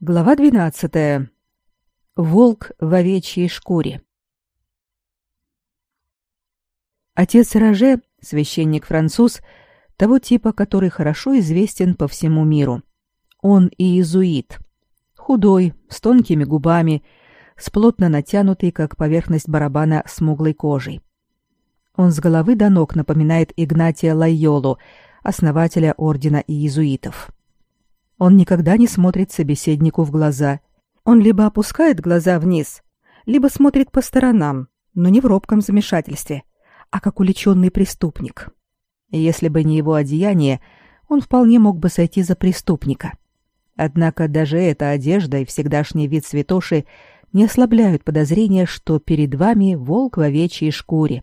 Глава 12. Волк в овечьей шкуре. Отец Роже, священник-француз, того типа, который хорошо известен по всему миру. Он иезуит. Худой, с тонкими губами, с плотно натянутой, как поверхность барабана, смуглой кожей. Он с головы до ног напоминает Игнатия Лайолу, основателя ордена иезуитов. Он никогда не смотрит собеседнику в глаза. Он либо опускает глаза вниз, либо смотрит по сторонам, но не в робком замешательстве, а как уличенный преступник. И если бы не его одеяние, он вполне мог бы сойти за преступника. Однако даже эта одежда и всегдашний вид святоши не ослабляют подозрения, что перед вами волк в овечьей шкуре,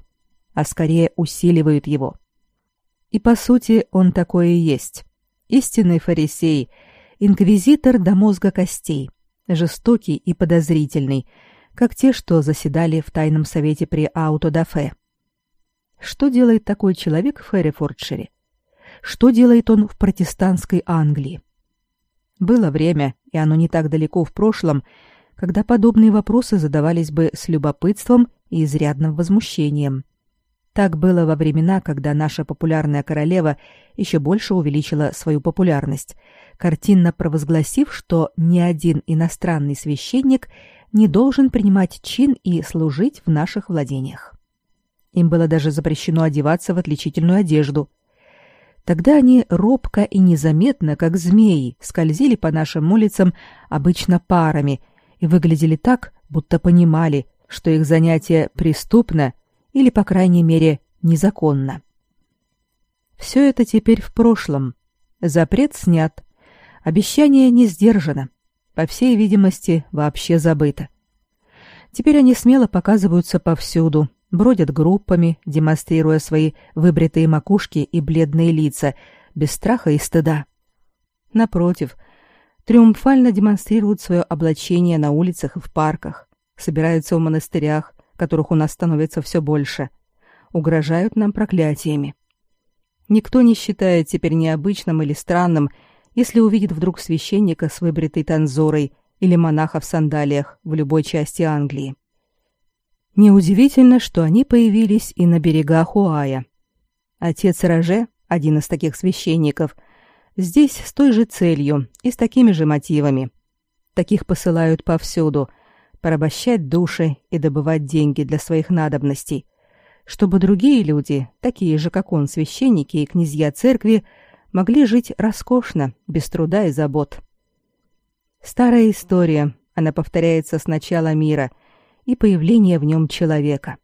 а скорее усиливают его. И по сути он такое и есть. Истинный фарисей — инквизитор до мозга костей, жестокий и подозрительный, как те, что заседали в тайном совете при Аутодафе. Что делает такой человек в Хэррифордшире? Что делает он в протестантской Англии? Было время, и оно не так далеко в прошлом, когда подобные вопросы задавались бы с любопытством и изрядным возмущением. Так было во времена, когда наша популярная королева еще больше увеличила свою популярность, картинно провозгласив, что ни один иностранный священник не должен принимать чин и служить в наших владениях. Им было даже запрещено одеваться в отличительную одежду. Тогда они робко и незаметно, как змеи, скользили по нашим улицам обычно парами и выглядели так, будто понимали, что их занятие преступно или, по крайней мере, незаконно. Все это теперь в прошлом. Запрет снят. Обещание не сдержано. По всей видимости, вообще забыто. Теперь они смело показываются повсюду, бродят группами, демонстрируя свои выбритые макушки и бледные лица, без страха и стыда. Напротив, триумфально демонстрируют свое облачение на улицах и в парках, собираются в монастырях, которых у нас становится все больше, угрожают нам проклятиями. Никто не считает теперь необычным или странным если увидит вдруг священника с выбритой танзорой или монаха в сандалиях в любой части Англии. Неудивительно, что они появились и на берегах Уая. Отец Роже, один из таких священников, здесь с той же целью и с такими же мотивами. Таких посылают повсюду, порабощать души и добывать деньги для своих надобностей, чтобы другие люди, такие же, как он, священники и князья церкви, могли жить роскошно, без труда и забот. Старая история, она повторяется с начала мира и появления в нем человека.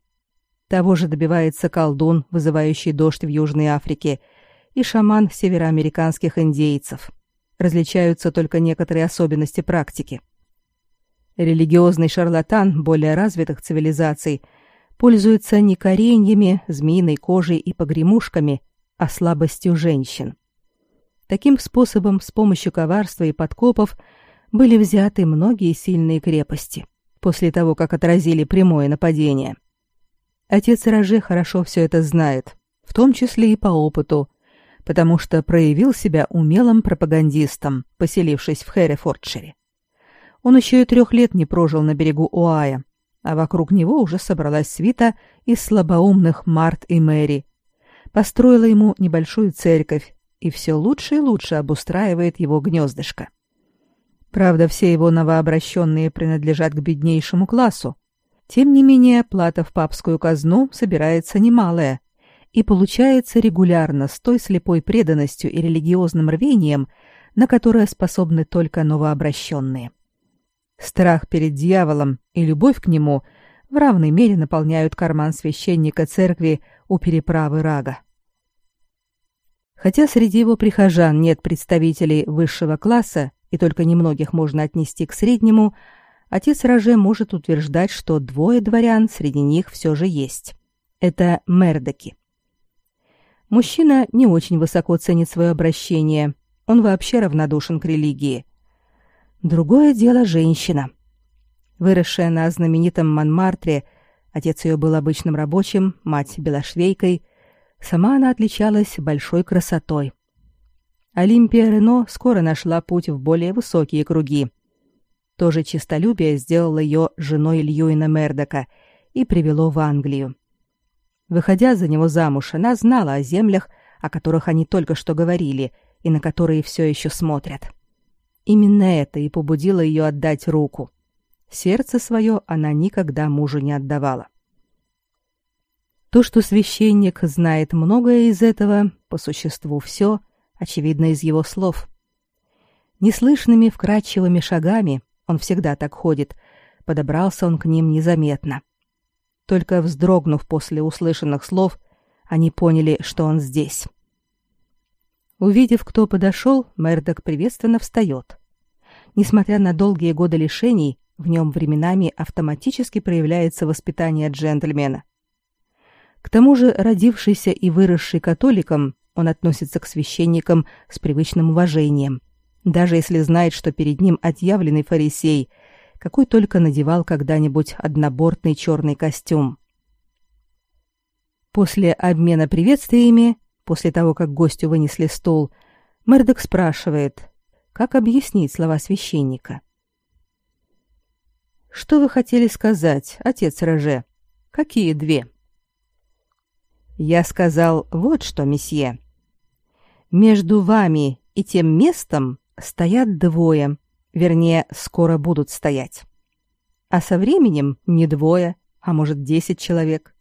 Того же добивается колдун, вызывающий дождь в Южной Африке, и шаман североамериканских индейцев. Различаются только некоторые особенности практики. Религиозный шарлатан более развитых цивилизаций пользуется не кореньями, змеиной кожей и погремушками, а слабостью женщин. Таким способом, с помощью коварства и подкопов, были взяты многие сильные крепости после того, как отразили прямое нападение. Отец Роже хорошо все это знает, в том числе и по опыту, потому что проявил себя умелым пропагандистом, поселившись в Хэррифордшире. Он еще и трех лет не прожил на берегу Уая, а вокруг него уже собралась свита из слабоумных Март и Мэри. Построила ему небольшую церковь, и все лучше и лучше обустраивает его гнездышко. Правда, все его новообращенные принадлежат к беднейшему классу. Тем не менее, плата в папскую казну собирается немалая и получается регулярно с той слепой преданностью и религиозным рвением, на которое способны только новообращенные. Страх перед дьяволом и любовь к нему в равной мере наполняют карман священника церкви у переправы Рага. Хотя среди его прихожан нет представителей высшего класса, и только немногих можно отнести к среднему, отец Роже может утверждать, что двое дворян среди них все же есть. Это Мердоки. Мужчина не очень высоко ценит свое обращение, он вообще равнодушен к религии. Другое дело женщина. Выросшая на знаменитом Монмартре, отец ее был обычным рабочим, мать белошвейкой – Сама она отличалась большой красотой. Олимпия Рено скоро нашла путь в более высокие круги. тоже честолюбие сделало ее женой Льюина Мердока и привело в Англию. Выходя за него замуж, она знала о землях, о которых они только что говорили и на которые все еще смотрят. Именно это и побудило ее отдать руку. Сердце свое она никогда мужу не отдавала. То, что священник знает многое из этого, по существу все, очевидно из его слов. Неслышными вкрадчивыми шагами, он всегда так ходит, подобрался он к ним незаметно. Только вздрогнув после услышанных слов, они поняли, что он здесь. Увидев, кто подошел, Мердок приветственно встает. Несмотря на долгие годы лишений, в нем временами автоматически проявляется воспитание джентльмена. К тому же, родившийся и выросший католиком, он относится к священникам с привычным уважением, даже если знает, что перед ним отъявленный фарисей, какой только надевал когда-нибудь однобортный черный костюм. После обмена приветствиями, после того, как гостю вынесли стул, Мердок спрашивает, как объяснить слова священника. «Что вы хотели сказать, отец Роже? Какие две?» Я сказал вот что, месье. Между вами и тем местом стоят двое, вернее, скоро будут стоять. А со временем не двое, а может, десять человек.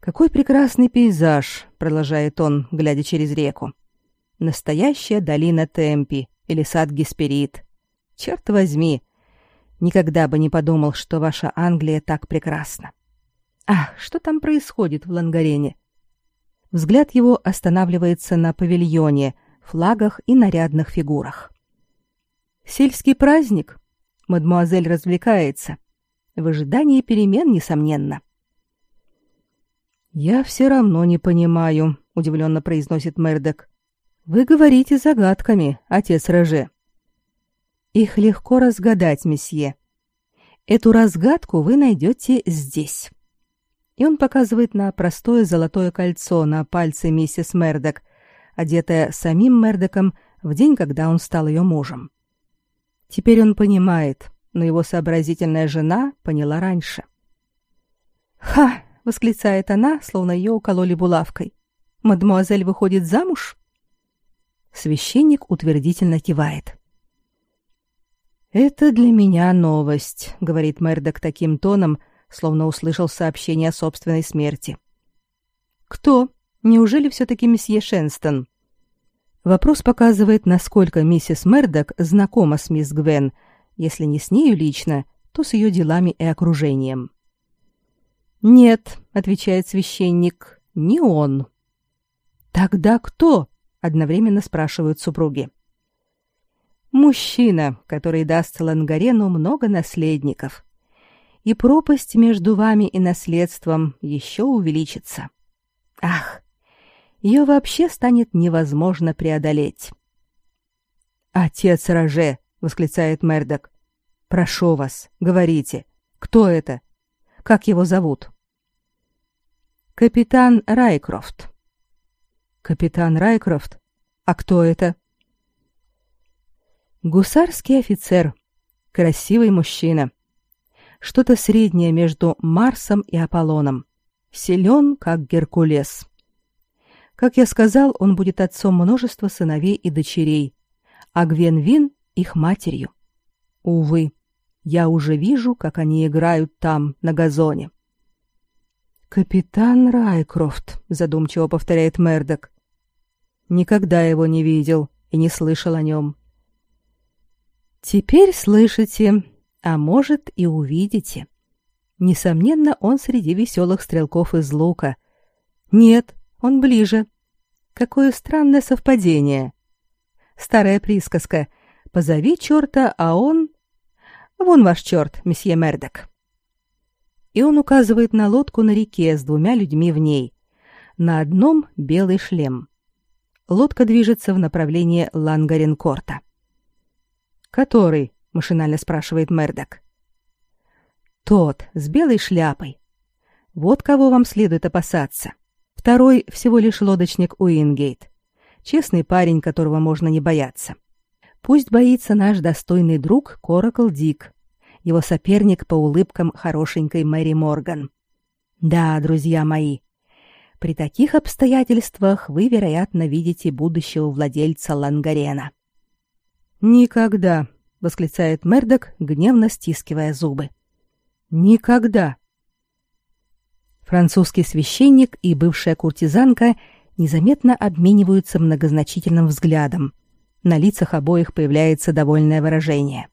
Какой прекрасный пейзаж, продолжает он, глядя через реку. Настоящая долина Темпи или сад Гесперид. Черт возьми, никогда бы не подумал, что ваша Англия так прекрасна. Ах, что там происходит в Лангарене? Взгляд его останавливается на павильоне, флагах и нарядных фигурах. Сельский праздник. Мадмуазель развлекается. В ожидании перемен, несомненно. «Я все равно не понимаю», — удивленно произносит Мердок. «Вы говорите загадками, отец Роже». «Их легко разгадать, месье. Эту разгадку вы найдете здесь» и он показывает на простое золотое кольцо на пальце миссис Мердок, одетое самим Мердоком в день, когда он стал ее мужем. Теперь он понимает, но его сообразительная жена поняла раньше. «Ха!» — восклицает она, словно ее укололи булавкой. «Мадемуазель выходит замуж?» Священник утвердительно кивает. «Это для меня новость», — говорит Мердок таким тоном, словно услышал сообщение о собственной смерти. «Кто? Неужели все-таки месье Шенстон?» Вопрос показывает, насколько миссис Мердок знакома с мисс Гвен, если не с нею лично, то с ее делами и окружением. «Нет», — отвечает священник, — «не он». «Тогда кто?» — одновременно спрашивают супруги. «Мужчина, который даст Лангарену много наследников и пропасть между вами и наследством еще увеличится. Ах, ее вообще станет невозможно преодолеть. «Отец Роже!» — восклицает Мердок. «Прошу вас, говорите, кто это? Как его зовут?» «Капитан Райкрофт». «Капитан Райкрофт? А кто это?» «Гусарский офицер. Красивый мужчина что-то среднее между Марсом и Аполлоном. Силен, как Геркулес. Как я сказал, он будет отцом множества сыновей и дочерей, а Гвенвин — их матерью. Увы, я уже вижу, как они играют там, на газоне. «Капитан Райкрофт», — задумчиво повторяет Мердок. «Никогда его не видел и не слышал о нем». «Теперь слышите», а может и увидите. Несомненно, он среди веселых стрелков из лука. Нет, он ближе. Какое странное совпадение. Старая присказка «Позови черта, а он...» «Вон ваш черт, месье Мердок». И он указывает на лодку на реке с двумя людьми в ней. На одном белый шлем. Лодка движется в направлении Лангаренкорта. «Который?» — машинально спрашивает Мердок. «Тот, с белой шляпой. Вот кого вам следует опасаться. Второй всего лишь лодочник Уингейт. Честный парень, которого можно не бояться. Пусть боится наш достойный друг Коракл Дик, его соперник по улыбкам хорошенькой Мэри Морган. Да, друзья мои, при таких обстоятельствах вы, вероятно, видите будущего владельца Лангарена. Никогда, восклицает Мердок, гневно стискивая зубы. Никогда. Французский священник и бывшая куртизанка незаметно обмениваются многозначительным взглядом. На лицах обоих появляется довольное выражение.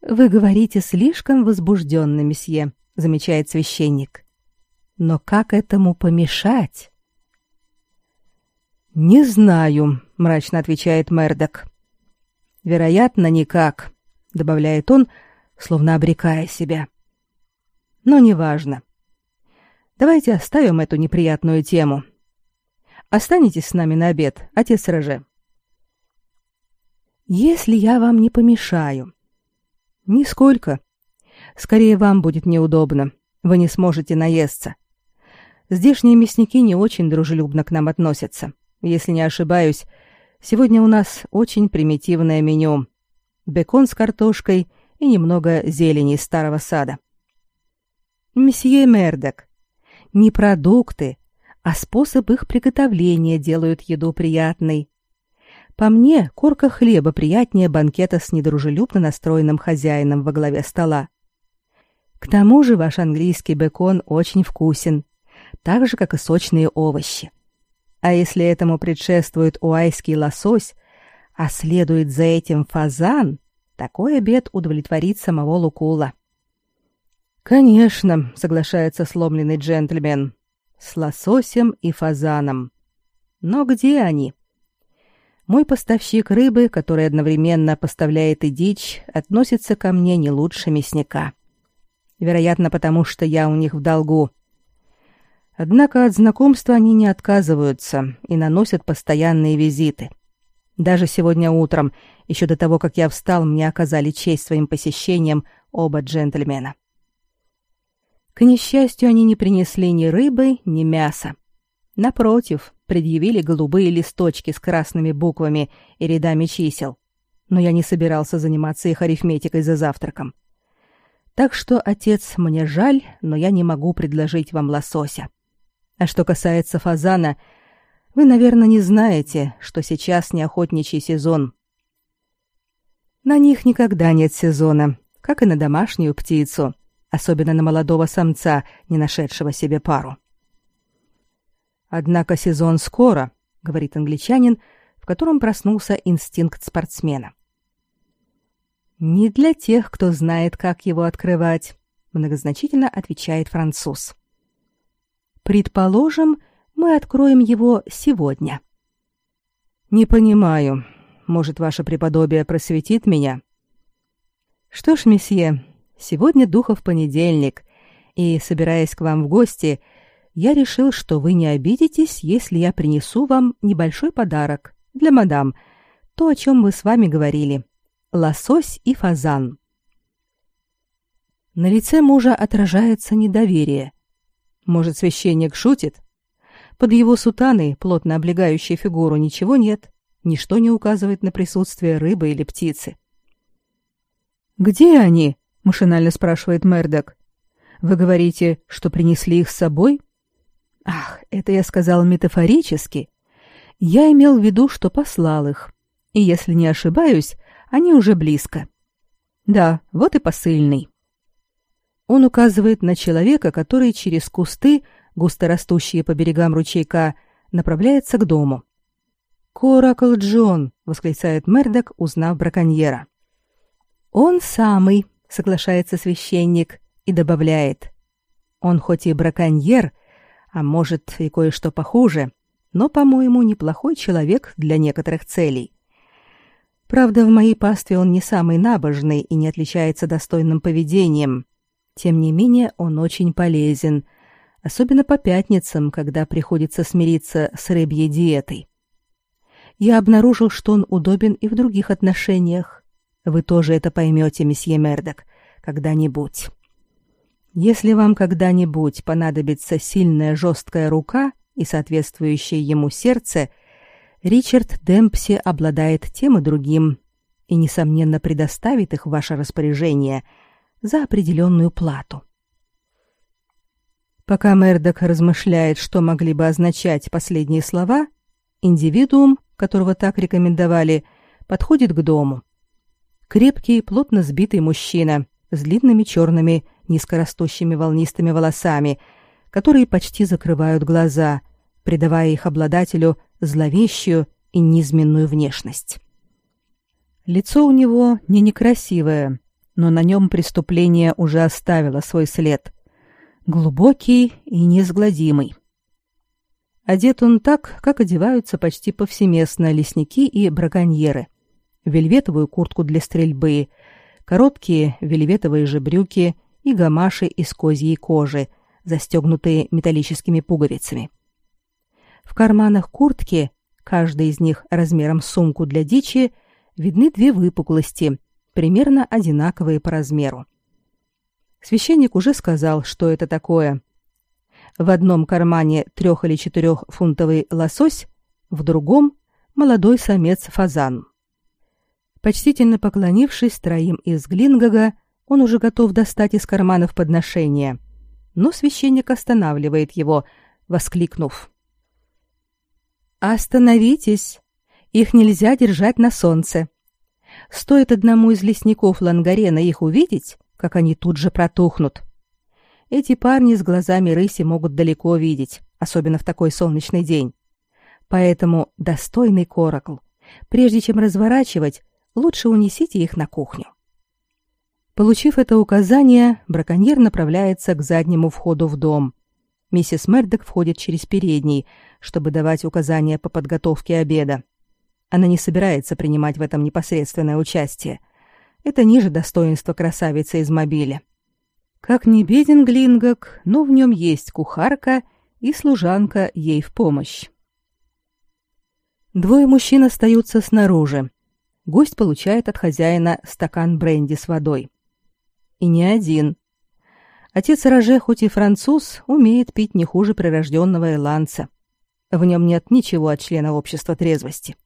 Вы говорите слишком возбужденно, месье, замечает священник. Но как этому помешать? Не знаю, мрачно отвечает Мердок. Вероятно, никак, добавляет он, словно обрекая себя. Но неважно. Давайте оставим эту неприятную тему. Останетесь с нами на обед, отец Роже. Если я вам не помешаю. Нисколько. Скорее вам будет неудобно. Вы не сможете наесться. Здешние мясники не очень дружелюбно к нам относятся. Если не ошибаюсь, сегодня у нас очень примитивное меню. Бекон с картошкой и немного зелени из старого сада. Месье Мердок, не продукты, а способ их приготовления делают еду приятной. По мне, корка хлеба приятнее банкета с недружелюбно настроенным хозяином во главе стола. К тому же ваш английский бекон очень вкусен так же, как и сочные овощи. А если этому предшествует уайский лосось, а следует за этим фазан, такой обед удовлетворит самого Лукула. «Конечно», — соглашается сломленный джентльмен, — «с лососем и фазаном. Но где они?» Мой поставщик рыбы, который одновременно поставляет и дичь, относится ко мне не лучше мясника. Вероятно, потому что я у них в долгу. Однако от знакомства они не отказываются и наносят постоянные визиты. Даже сегодня утром, еще до того, как я встал, мне оказали честь своим посещением оба джентльмена. К несчастью, они не принесли ни рыбы, ни мяса. Напротив, предъявили голубые листочки с красными буквами и рядами чисел. Но я не собирался заниматься их арифметикой за завтраком. Так что, отец, мне жаль, но я не могу предложить вам лосося. А что касается фазана, вы, наверное, не знаете, что сейчас не охотничий сезон. На них никогда нет сезона, как и на домашнюю птицу, особенно на молодого самца, не нашедшего себе пару. Однако сезон скоро, говорит англичанин, в котором проснулся инстинкт спортсмена. Не для тех, кто знает, как его открывать, многозначительно отвечает француз. Предположим, мы откроем его сегодня. Не понимаю. Может, ваше преподобие просветит меня? Что ж, месье, сегодня духов понедельник, и, собираясь к вам в гости, я решил, что вы не обидитесь, если я принесу вам небольшой подарок для мадам, то, о чем мы с вами говорили. Лосось и фазан. На лице мужа отражается недоверие. Может, священник шутит? Под его сутаной, плотно облегающей фигуру, ничего нет. Ничто не указывает на присутствие рыбы или птицы. «Где они?» — машинально спрашивает Мердок. «Вы говорите, что принесли их с собой?» «Ах, это я сказал метафорически. Я имел в виду, что послал их. И если не ошибаюсь, они уже близко. Да, вот и посыльный». Он указывает на человека, который через кусты, густо растущие по берегам ручейка, направляется к дому. «Коракл Джон!» — восклицает Мердок, узнав браконьера. «Он самый», — соглашается священник и добавляет. «Он хоть и браконьер, а может и кое-что похуже, но, по-моему, неплохой человек для некоторых целей. Правда, в моей пастве он не самый набожный и не отличается достойным поведением, тем не менее, он очень полезен, особенно по пятницам, когда приходится смириться с рыбьей диетой. Я обнаружил, что он удобен и в других отношениях. Вы тоже это поймете, месье Мердок, когда-нибудь. Если вам когда-нибудь понадобится сильная жесткая рука и соответствующее ему сердце, Ричард Демпси обладает тем и другим и, несомненно, предоставит их в ваше распоряжение за определенную плату. Пока Мердок размышляет, что могли бы означать последние слова, индивидуум, которого так рекомендовали, подходит к дому. Крепкий, плотно сбитый мужчина с длинными черными, низкорастущими волнистыми волосами, которые почти закрывают глаза, придавая их обладателю зловещую и низменную внешность. Лицо у него не некрасивое, но на нем преступление уже оставило свой след. Глубокий и неизгладимый. Одет он так, как одеваются почти повсеместно лесники и браконьеры. Вельветовую куртку для стрельбы, короткие вельветовые же брюки и гамаши из козьей кожи, застегнутые металлическими пуговицами. В карманах куртки, каждый из них размером сумку для дичи, видны две выпуклости, примерно одинаковые по размеру. Священник уже сказал, что это такое. В одном кармане трех- или четырехфунтовый лосось, в другом — молодой самец-фазан. Почтительно поклонившись троим из Глингага, он уже готов достать из карманов подношения. Но священник останавливает его, воскликнув. «Остановитесь! Их нельзя держать на солнце. Стоит одному из лесников Лангарена их увидеть, как они тут же протухнут. Эти парни с глазами рыси могут далеко видеть, особенно в такой солнечный день. Поэтому достойный коракл. Прежде чем разворачивать, лучше унесите их на кухню. Получив это указание, браконьер направляется к заднему входу в дом. Миссис Мердок входит через передний, чтобы давать указания по подготовке обеда. Она не собирается принимать в этом непосредственное участие. Это ниже достоинства красавицы из мобиля. Как не беден Глингок, но в нем есть кухарка и служанка ей в помощь. Двое мужчин остаются снаружи. Гость получает от хозяина стакан бренди с водой. И не один. Отец Роже, хоть и француз, умеет пить не хуже прирожденного ирландца. В нем нет ничего от члена общества трезвости.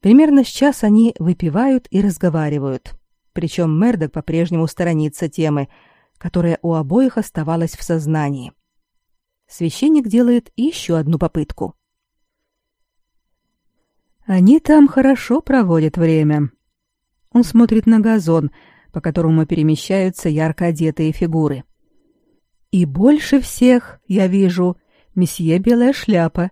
Примерно с час они выпивают и разговаривают. Причем Мердок по-прежнему сторонится темы, которая у обоих оставалась в сознании. Священник делает еще одну попытку. Они там хорошо проводят время. Он смотрит на газон, по которому перемещаются ярко одетые фигуры. И больше всех, я вижу, месье Белая Шляпа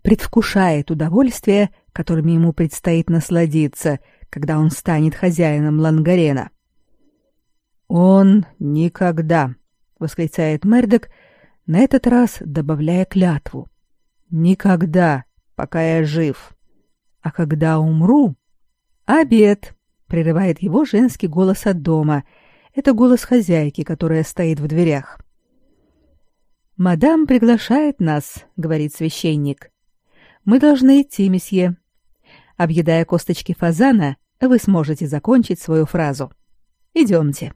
предвкушает удовольствие, которым ему предстоит насладиться, когда он станет хозяином Лангарена. «Он никогда!» — восклицает Мердок, на этот раз добавляя клятву. «Никогда, пока я жив. А когда умру...» «Обед!» — прерывает его женский голос от дома. Это голос хозяйки, которая стоит в дверях. «Мадам приглашает нас», — говорит священник. «Мы должны идти, месье. Объедая косточки фазана, вы сможете закончить свою фразу. Идемте».